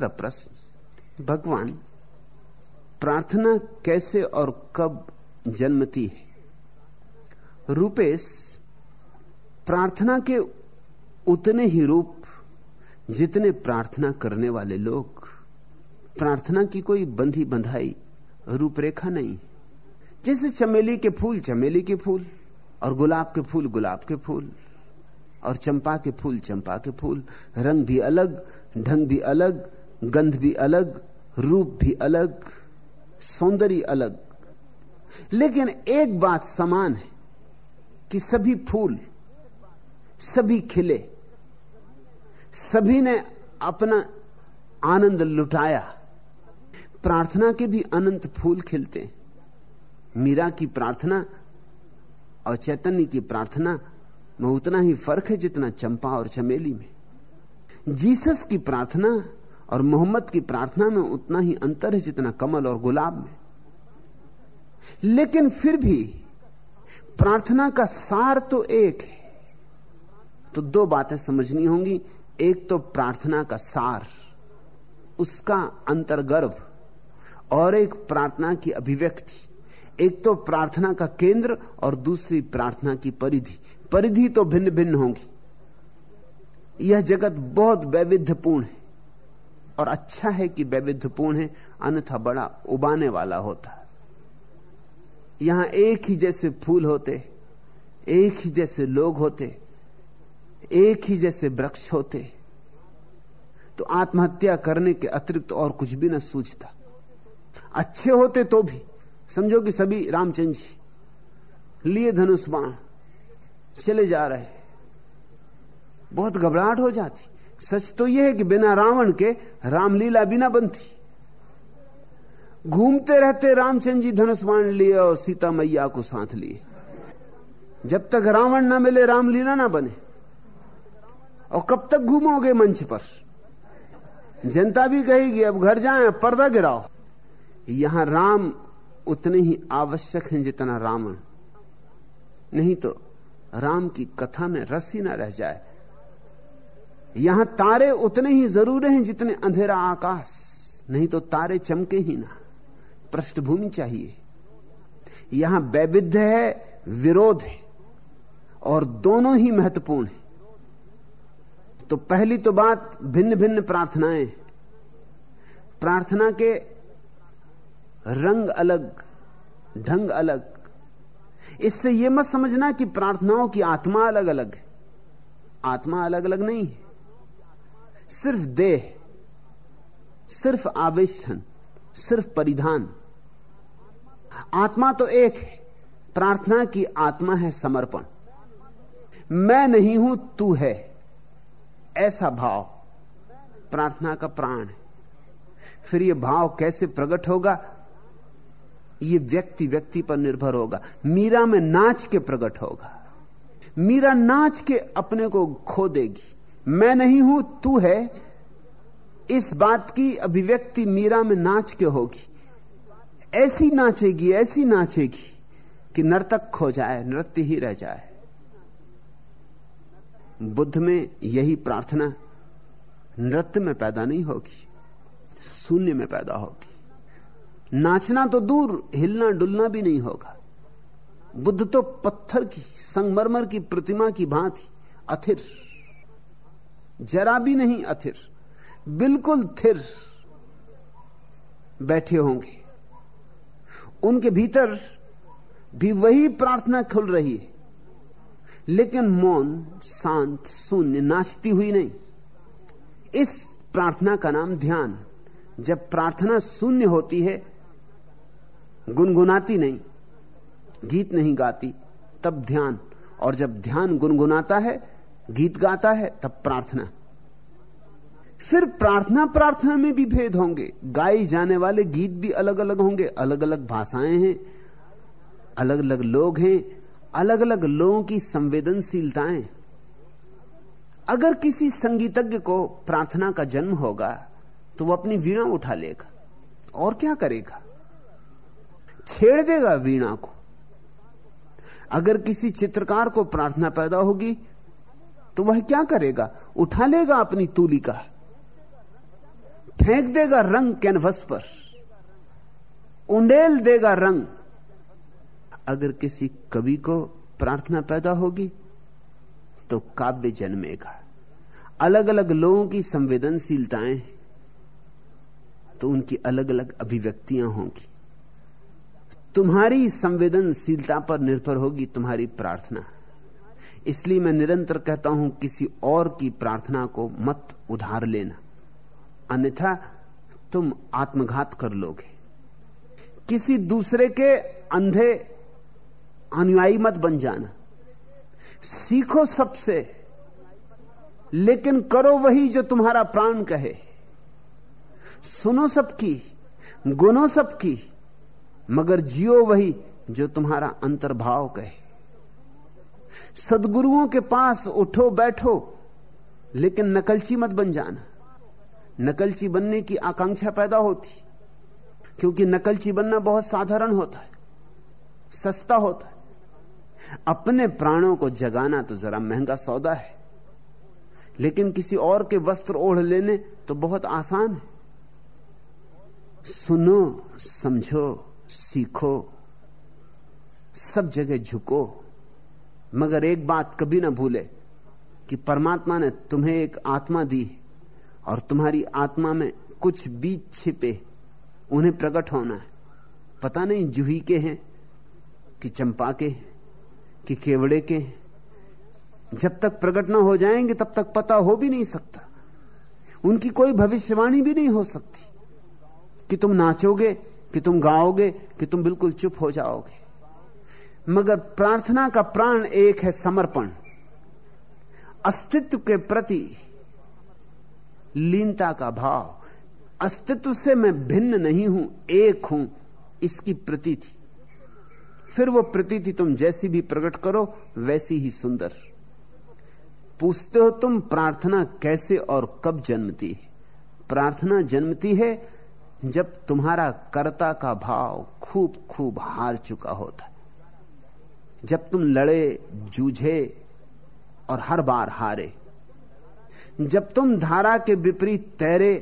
तीसरा प्रश्न, भगवान, प्रार्थना कैसे और कब जन्मती है? रूपेश, प्रार्थना के उतने ही रूप जितने प्रार्थना करने वाले लोग, प्रार्थना की कोई बंधी बंधाई रूपरेखा नहीं। जैसे चमेली के फूल, चमेली के फूल, और गुलाब के फूल, गुलाब के फूल, और चंपा के फूल, चंपा के फूल, रंग भी अलग, ढंग भी अलग गंध भी अलग, रूप भी अलग, सौंदर्य अलग। लेकिन एक बात समान है कि सभी फूल, सभी खिले, सभी ने अपना आनंद लुटाया। प्रार्थना के भी अनंत फूल खिलते मीरा की प्रार्थना और चैतन्य की प्रार्थना में उतना ही फ़र्क है जितना चंपा और चमेली में। जीसस की प्रार्थना और मोहम्मद की प्रार्थना में उतना ही अंतर है जितना कमल और गुलाब में। लेकिन फिर भी प्रार्थना का सार तो एक है। तो दो बातें समझनी होंगी। एक तो प्रार्थना का सार, उसका अंतर्गर्भ, और एक प्रार्थना की अभिव्यक्ति। एक तो प्रार्थना का केंद्र और दूसरी प्रार्थना की परिधि। परिधि तो भिन्न भिन्न होंगी। यह जगत बहुत वैविध्यपूर्ण है। और अच्छा है कि वैविध्यपूर्ण है, अन्यथा बड़ा उबाने वाला होता। यहाँ एक ही जैसे फूल होते, एक ही जैसे लोग होते, एक ही जैसे वृक्ष होते। तो आत्महत्या करने के अतिरिक्त और कुछ भी न सूझता। अच्छे होते तो भी, समझो कि सभी रामचंद्र जी, लिए धनुष बाण चले जा रहे बहुत घबराहट हो जाती। सच तो यह है कि बिना रावण के रामलीला बिना बनती। घूमते रहते रामचंद्र जी धनुष लिए और सीता मैया को साथ लिए। जब तक रावण ना मिले, रामलीला ना बने। और कब तक घूमोगे मंच पर? जनता भी कहेगी, अब घर जाए पर्दा गिराओ। यहाँ राम उतने ही आवश्यक हैं जितना रावण। नहीं तो राम की कथा में रस ही ना रह जाए। यहाँ तारे उतने ही ज़रूरी हैं जितने अंधेरा आकाश। नहीं तो तारे चमके ही ना। पृष्ठभूमि चाहिए। यहाँ वैविध्य है, विरोध है, और दोनों ही महत्वपूर्ण है। तो पहली तो बात भिन्न भिन्न प्रार्थनाएँ। प्रार्थना के रंग अलग, ढंग अलग। इससे यह मत समझना कि प्रार्थनाओं की आत्मा अलग अलग है। आत्मा अलग अलग नहीं है। सिर्फ़ देह, सिर्फ़ आवेशन, सिर्फ़ परिधान। आत्मा तो एक है। प्रार्थना की आत्मा है समर्पण। मैं नहीं हूँ, तू है। ऐसा भाव, प्रार्थना का प्राण है। फिर यह भाव कैसे प्रकट होगा? यह व्यक्ति व्यक्ति पर निर्भर होगा। मीरा में नाच के प्रकट होगा। मीरा नाच के अपने को खो देगी। मैं नहीं हूँ, तू है। इस बात की अभिव्यक्ति मीरा में नाच के होगी। ऐसी नाचेगी ऐसी नाचेगी कि नर्तक खो जाए, नृत्य ही रह जाए। बुद्ध में यही प्रार्थना, नृत्य में पैदा नहीं होगी, शून्य में पैदा होगी। नाचना तो दूर, हिलना डुलना भी नहीं होगा। बुद्ध तो पत्थर की, संगमरमर की प्रतिमा की भांति, अथिर। जरा भी नहीं अथिर, बिल्कुल थिर बैठे होंगे। उनके भीतर भी वही प्रार्थना खुल रही है, लेकिन मौन, शांत, शून्य नाचती हुई नहीं। इस प्रार्थना का नाम ध्यान। जब प्रार्थना शून्य होती है, गुनगुनाती नहीं, गीत नहीं गाती, तब ध्यान। और जब ध्यान गुनगुनाता है, गीत गाता है, तब प्रार्थना। फिर प्रार्थना प्रार्थना में भी भेद होंगे। गाए जाने वाले गीत भी अलग अलग होंगे। अलग अलग भाषाएँ हैं अलग अलग लोग हैं अलग अलग लोगों की संवेदनशीलताएँ। अगर किसी संगीतज्ञ को प्रार्थना का जन्म होगा तो वो अपनी वीणा उठा लेगा और क्या करेगा? छेड़ देगा वीणा को। अगर किसी चित्रकार को प्रार्थना पैदा होगी तो वह क्या करेगा? उठा लेगा अपनी तूलिका। फेंक देगा रंग कैनवस पर, उंडेल देगा रंग। अगर किसी कवि को प्रार्थना पैदा होगी तो काव्य जन्मेगा। अलग अलग लोगों की संवेदनशीलताएँ तो उनकी अलग अलग अभिव्यक्तियाँ होंगी। तुम्हारी संवेदनशीलता पर निर्भर होगी तुम्हारी प्रार्थना। इसलिए मैं निरंतर कहता हूँ, किसी और की प्रार्थना को मत उधार लेना। अन्यथा तुम आत्मघात कर लोगे। किसी दूसरे के अंधे अनुयायी मत बन जाना। सीखो सबसे, लेकिन करो वही जो तुम्हारा प्राण कहे। सुनो सबकी, गुनो सबकी, मगर जियो वही जो तुम्हारा अंतर्भाव कहे। सदगुरुओं के पास उठो, बैठो, लेकिन नकलची मत बन जाना। नकलची बनने की आकांक्षा पैदा होती। क्योंकि नकलची बनना बहुत साधारण होता है, सस्ता होता है। अपने प्राणों को जगाना तो जरा महँगा सौदा है, लेकिन किसी और के वस्त्र ओढ़ लेने तो बहुत आसान है। सुनो, समझो, सीखो, सब जगह झुको, मगर एक बात कभी ना भूले कि परमात्मा ने तुम्हें एक आत्मा दी और तुम्हारी आत्मा में कुछ बीज छिपे, उन्हें प्रकट होना है। पता नहीं जूही के हैं, कि चंपा के कि केवड़े के जब तक प्रकट ना हो जाएँगे, तब तक पता हो भी नहीं सकता। उनकी कोई भविष्यवाणी भी नहीं हो सकती, कि तुम नाचोगे, कि तुम गाओगे, कि तुम बिल्कुल चुप हो जाओगे। मगर प्रार्थना का प्राण एक है समर्पण। अस्तित्व के प्रति लीनता का भाव। अस्तित्व से मैं भिन्न नहीं हूँ, एक हूँ, इसकी प्रती थी फिर वो प्रतीति तुम जैसी भी प्रकट करो, वैसी ही सुंदर। पूछते हो तुम प्रार्थना कैसे और कब जन्मती है? प्रार्थना जन्मती है जब तुम्हारा कर्ता का भाव खूब खूब हार चुका होता है। जब तुम लड़े, जूझे और हर बार हारे। जब तुम धारा के विपरीत तैरे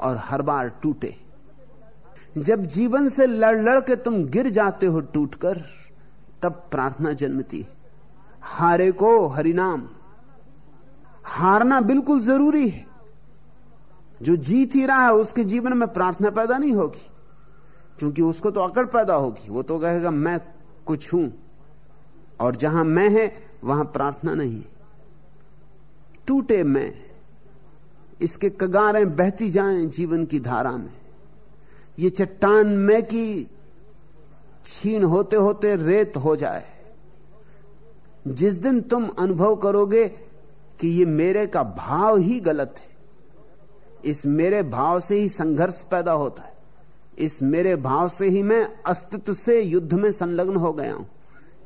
और हर बार टूटे, जब जीवन से लड़ लड़ के तुम गिर जाते हो टूटकर, तब प्रार्थना जन्मती हारे को हरिनाम। हारना बिल्कुल ज़रूरी है। जो जीत ही रहा है, उसके जीवन में प्रार्थना पैदा नहीं होगी, क्योंकि उसको तो अकड़ पैदा होगी। वो तो कहेगा, मैं कुछ हूँ, और जहाँ मैं है, वहाँ प्रार्थना नहीं टूटे मैं, इसके कगारें बहती जाएँ जीवन की धारा में। ये चट्टान में की छीन होते होते रेत हो जाए। जिस दिन तुम अनुभव करोगे कि ये मेरे का भाव ही गलत है, इस मेरे भाव से ही संघर्ष पैदा होता है, इस मेरे भाव से ही मैं अस्तित्व से युद्ध में संलग्न हो गया हूँ,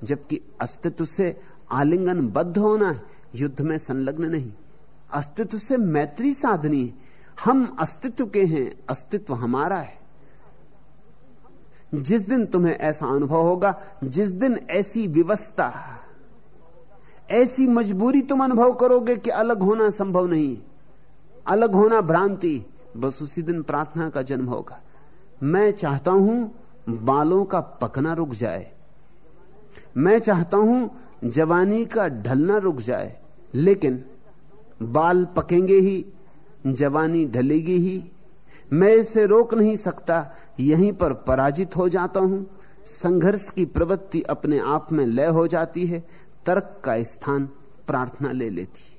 जबकि अस्तित्व से आलिंगन बद्ध होना है। युद्ध में संलग्न नहीं। अस्तित्व से मैत्री साधनी हम अस्तित्व के हैं, अस्तित्व हमारा है। जिस दिन तुम्हें ऐसा अनुभव होगा, जिस दिन ऐसी व्यवस्था, ऐसी मजबूरी तुम अनुभव करोगे कि अलग होना संभव नहीं, अलग होना भ्रांति, बस उसी दिन प्रार्थना का जन्म होगा। मैं चाहता हूँ बालों का पकना रुक जाए। मैं चाहता हूँ जवानी का ढलना रुक जाए। लेकिन बाल पकेंगे ही, जवानी ढलेगी ही। मैं इसे रोक नहीं सकता, यहीं पर पराजित हो जाता हूँ। संघर्ष की प्रवृत्ति अपने आप में लय हो जाती है, तर्क का स्थान प्रार्थना ले लेती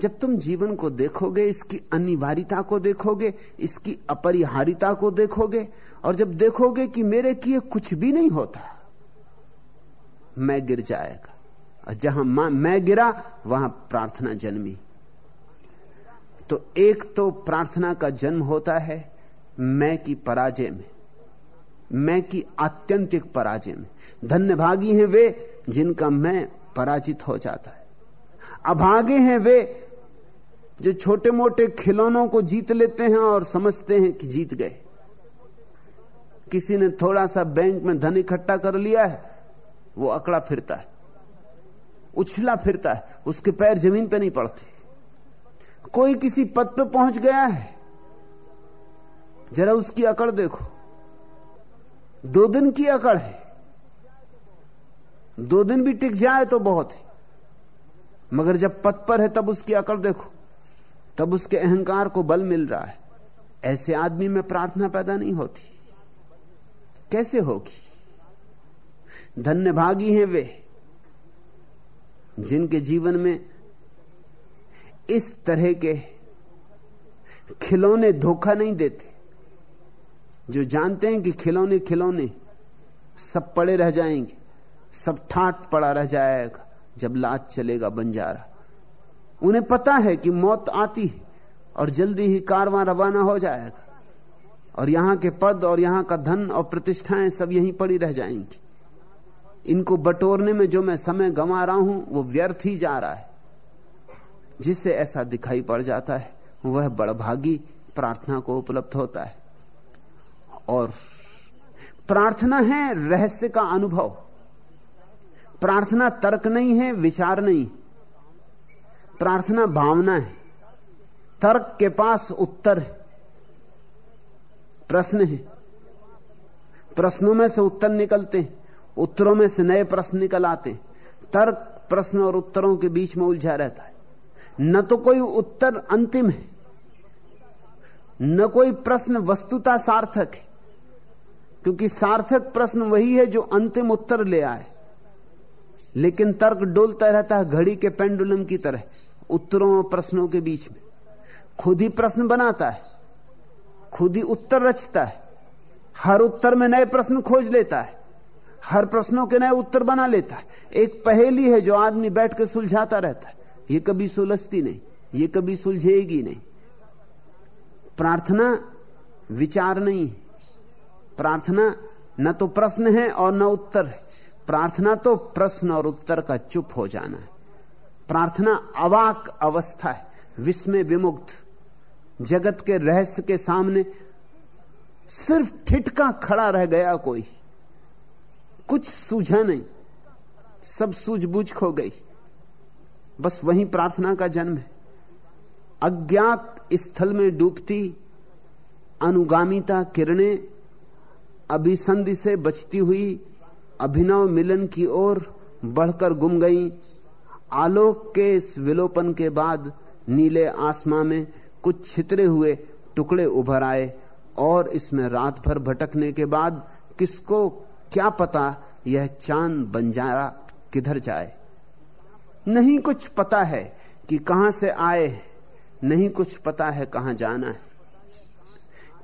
जब तुम जीवन को देखोगे, इसकी अनिवार्यता को देखोगे, इसकी अपरिहारिता को देखोगे, और जब देखोगे कि मेरे किए कुछ भी नहीं होता, मैं गिर जाएगा। जहाँ मैं गिरा, वहाँ प्रार्थना जन्मी। तो एक तो प्रार्थना का जन्म होता है मैं की पराजय में। मैं की आत्यंतिक पराजय में। धन्यभागी हैं वे जिनका मैं पराजित हो जाता है। अभागे हैं वे जो छोटे मोटे खिलौनों को जीत लेते हैं और समझते हैं कि जीत गए। किसी ने थोड़ा सा बैंक में धन इकट्ठा कर लिया है, वो अकड़ा फिरता है। उछला फिरता है, उसके पैर ज़मीन पर नहीं पड़ते। कोई किसी पद पे पहुँच गया है, जरा उसकी अकड़ देखो। दो दिन की अकड़ है। दो दिन भी टिक जाए तो बहुत है। मगर जब पथ पर है, तब उसकी अकड़ देखो। तब उसके अहंकार को बल मिल रहा है। ऐसे आदमी में प्रार्थना पैदा नहीं होती। कैसे होगी? धन्य भागी हैं वे। जिनके जीवन में इस तरह के खिलौने धोखा नहीं देते, जो जानते हैं कि खिलौने खिलौने सब पड़े रह जाएँगे, सब ठाट पड़ा रह जाएगा जब लाज चलेगा बंजारा। उन्हें पता है कि मौत आती है और जल्दी ही कारवां रवाना हो जाएगा। और यहाँ के पद और यहाँ का धन और प्रतिष्ठाएँ सब यहीं पड़ी रह जाएँगी। इनको बटोरने में जो मैं समय गंवा रहा हूँ, वो व्यर्थ ही जा रहा है। जिससे ऐसा दिखाई पड़ जाता है, वह बड़भागी प्रार्थना को उपलब्ध होता है। और प्रार्थना है रहस्य का अनुभव। प्रार्थना तर्क नहीं है, विचार नहीं। प्रार्थना भावना है। तर्क के पास उत्तर है। प्रश्न है। प्रश्नों में से उत्तर निकलते हैं। उत्तरों में से नए प्रश्न निकल आते तर्क प्रश्न और उत्तरों के बीच में उलझा रहता है। न तो कोई उत्तर अंतिम है, न कोई प्रश्न वस्तुता सार्थक है, क्योंकि सार्थक प्रश्न वही है जो अंतिम उत्तर ले आए। लेकिन तर्क डोलता रहता है घड़ी के पेंडुलम की तरह, उत्तरों और प्रश्नों के बीच में। खुद ही प्रश्न बनाता है, खुद ही उत्तर रचता है, हर उत्तर में नए प्रश्न खोज लेता है। हर प्रश्नों के नए उत्तर बना लेता है। एक पहेली है जो आदमी बैठ के सुलझाता रहता है। ये कभी सुलझती नहीं, ये कभी सुलझेगी नहीं। प्रार्थना विचार नहीं प्रार्थना न तो प्रश्न है और न उत्तर है। प्रार्थना तो प्रश्न और उत्तर का चुप हो जाना है। प्रार्थना अवाक अवस्था है, विस्मय विमुक्त। जगत के रहस्य के सामने सिर्फ़ ठिटका खड़ा रह गया कोई। कुछ सूझा नहीं। सब सूझबूझ खो गई। बस वही प्रार्थना का जन्म है। अज्ञात स्थल में डूबती अनुगामिता किरणें अभिसंधि से बचती हुई अभिनव मिलन की ओर बढ़कर गुम गई। आलोक के इस विलोपन के बाद नीले आसमां में कुछ छितरे हुए टुकड़े उभर आए और इसमें रात भर भटकने के बाद किसको क्या पता यह चाँद बंजारा किधर जाए? नहीं कुछ पता है कि कहाँ से आए नहीं कुछ पता है कहाँ जाना है।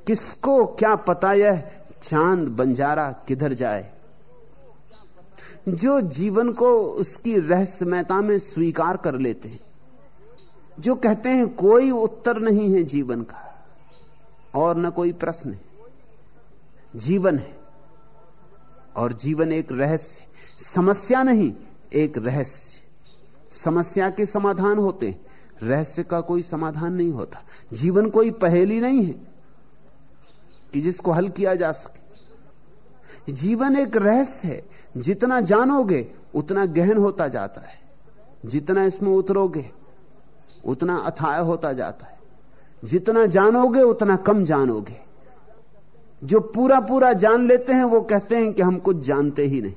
किसको क्या पता यह चाँद बंजारा किधर जाए? जो जीवन को उसकी रहस्यमयता में स्वीकार कर लेते हैं, जो कहते हैं कोई उत्तर नहीं है जीवन का, और न कोई प्रश्न है। जीवन है। और जीवन एक रहस्य, समस्या नहीं, एक रहस्य। समस्या के समाधान होते रहस्य का कोई समाधान नहीं होता। जीवन कोई पहेली नहीं है कि जिसको हल किया जा सके। जीवन एक रहस्य है, जितना जानोगे, उतना गहन होता जाता है। जितना इसमें उतरोगे, उतना अथाय होता जाता है। जितना जानोगे, उतना कम जानोगे। जो पूरा पूरा जान लेते हैं, वो कहते हैं कि हम कुछ जानते ही नहीं।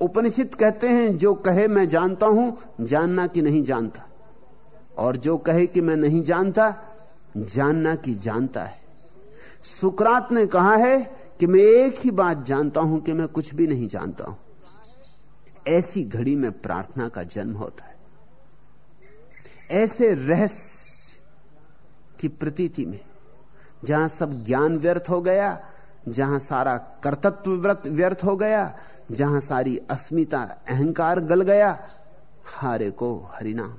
उपनिषद कहते हैं, जो कहे मैं जानता हूँ, जानना कि नहीं जानता। और जो कहे कि मैं नहीं जानता, जानना कि जानता है। सुकरात ने कहा है कि मैं एक ही बात जानता हूँ कि मैं कुछ भी नहीं जानता हूँ। ऐसी घड़ी में प्रार्थना का जन्म होता है। ऐसे रहस्य की प्रतीति में जहाँ सब ज्ञान व्यर्थ हो गया, जहाँ सारा कर्तत्व व्रत व्यर्थ हो गया, जहाँ सारी अस्मिता अहंकार गल गया, हारे को हरिनाम।